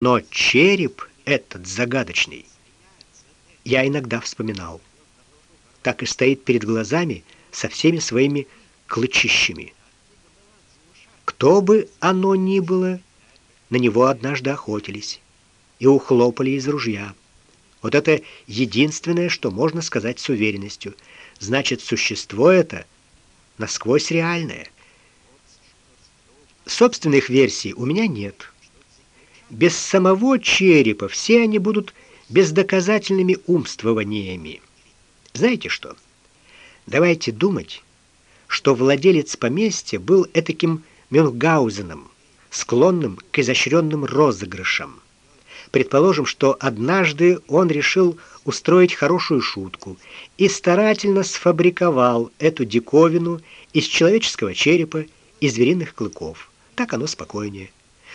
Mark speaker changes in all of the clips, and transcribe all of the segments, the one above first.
Speaker 1: Но череп этот загадочный я иногда вспоминал. Так и стоит перед глазами со всеми своими клычищами. Кто бы оно ни было, на него однажды охотились и ухлопали из ружья. Вот это единственное, что можно сказать с уверенностью. Значит, существо это насквозь реальное. Собственных версий у меня нет. Без самого черепа все они будут бездоказательными умствованиями. Знаете что? Давайте думать, что владелец поместья был этаким Мюнхгаузеном, склонным к изощренным розыгрышам. Предположим, что однажды он решил устроить хорошую шутку и старательно сфабриковал эту диковину из человеческого черепа и звериных клыков. Так оно спокойнее.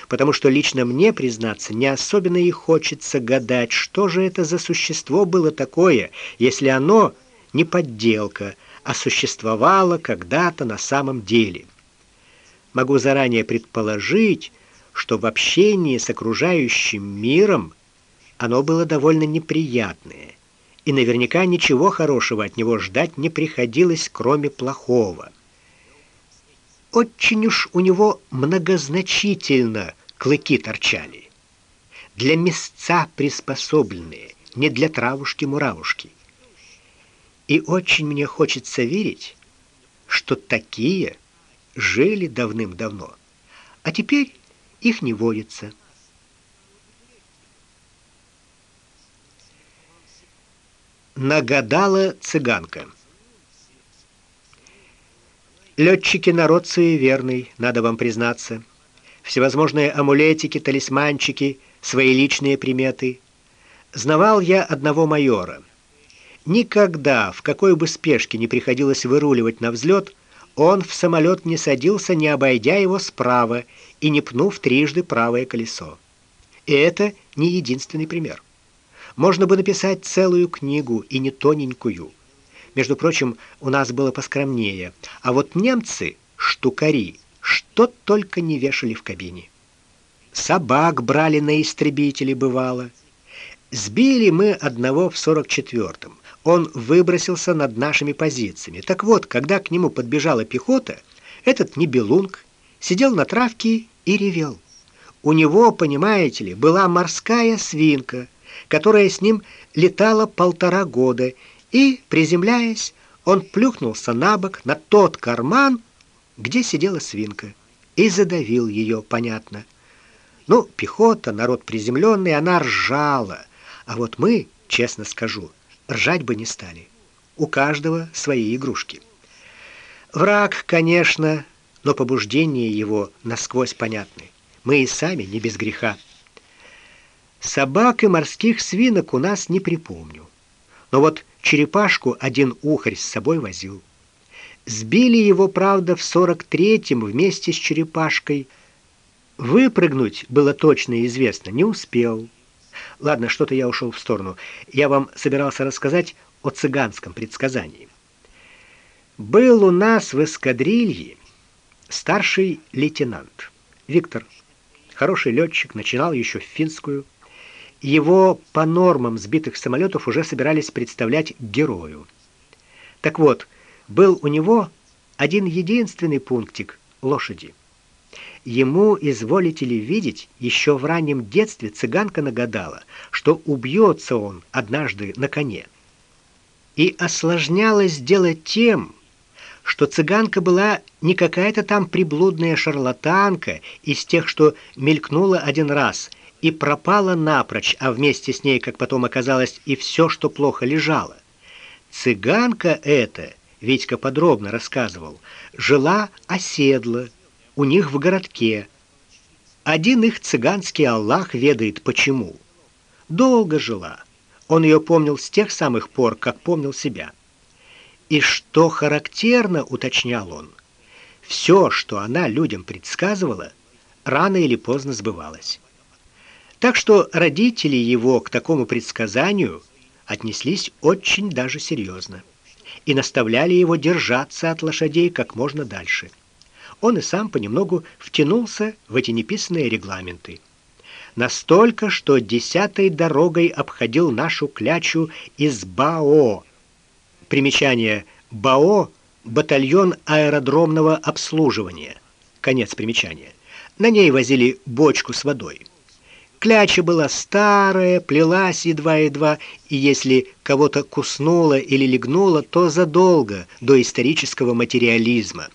Speaker 1: Потому что лично мне, признаться, не особенно и хочется гадать, что же это за существо было такое, если оно не подделка, а существовало когда-то на самом деле. Могу заранее предположить, что в общении с окружающим миром оно было довольно неприятное, и наверняка ничего хорошего от него ждать не приходилось, кроме плохого. Очень уж у него многозначительно клыки торчали. Для мясца приспособленные, не для травушки-муравушки. И очень мне хочется верить, что такие жили давным-давно, а теперь их не водится. Нагадала цыганка. Летчики народ суеверный, надо вам признаться. Всевозможные амулетики, талисманчики, свои личные приметы. Знавал я одного майора. Никогда, в какой бы спешке не приходилось выруливать на взлет, он в самолет не садился, не обойдя его справа и не пнув трижды правое колесо. И это не единственный пример. Можно бы написать целую книгу, и не тоненькую. Между прочим, у нас было поскромнее. А вот немцы, штукари, что только не вешали в кабине. Собак брали на истребители бывало. Сбили мы одного в 44-м он выбросился над нашими позициями. Так вот, когда к нему подбежала пехота, этот небелунг сидел на травке и ревел. У него, понимаете ли, была морская свинка, которая с ним летала полтора года, и, приземляясь, он плюхнулся на бок на тот карман, где сидела свинка, и задавил ее, понятно. Ну, пехота, народ приземленный, она ржала, а вот мы, честно скажу, ржать бы не стали. У каждого свои игрушки. Враг, конечно, но побуждения его насквозь понятны. Мы и сами не без греха. Собак и морских свинок у нас не припомню. Но вот черепашку один ухарь с собой возил. Сбили его, правда, в 43-м вместе с черепашкой. Выпрыгнуть было точно известно, не успел. Ладно, что-то я ушел в сторону. Я вам собирался рассказать о цыганском предсказании. Был у нас в эскадрилье старший лейтенант Виктор. Хороший летчик, начинал еще в финскую. Его по нормам сбитых самолетов уже собирались представлять герою. Так вот, был у него один единственный пунктик лошади. Ему, изволите ли видеть, еще в раннем детстве цыганка нагадала, что убьется он однажды на коне. И осложнялось дело тем, что цыганка была не какая-то там приблудная шарлатанка из тех, что мелькнула один раз и пропала напрочь, а вместе с ней, как потом оказалось, и все, что плохо лежало. Цыганка эта, Витька подробно рассказывал, жила оседло, у них в городке. Один их цыганский Аллах ведает почему. Долго жила. Он ее помнил с тех самых пор, как помнил себя. И что характерно, уточнял он, все, что она людям предсказывала, рано или поздно сбывалось. Так что родители его к такому предсказанию отнеслись очень даже серьезно и наставляли его держаться от лошадей как можно дальше он и сам понемногу втянулся в эти неписанные регламенты. настолько, что десятой дорогой обходил нашу клячу из БАО. Примечание БАО батальон аэродромного обслуживания. Конец примечания. На ней возили бочку с водой. Кляча была старая, плелась едва-едва, и если кого-то куснуло или легнуло, то задолго до исторического материализма.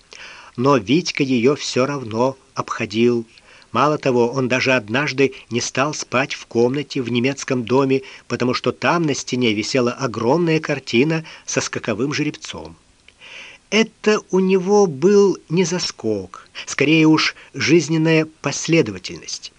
Speaker 1: Но Витька ее все равно обходил. Мало того, он даже однажды не стал спать в комнате в немецком доме, потому что там на стене висела огромная картина со скаковым жеребцом. Это у него был не заскок, скорее уж жизненная последовательность.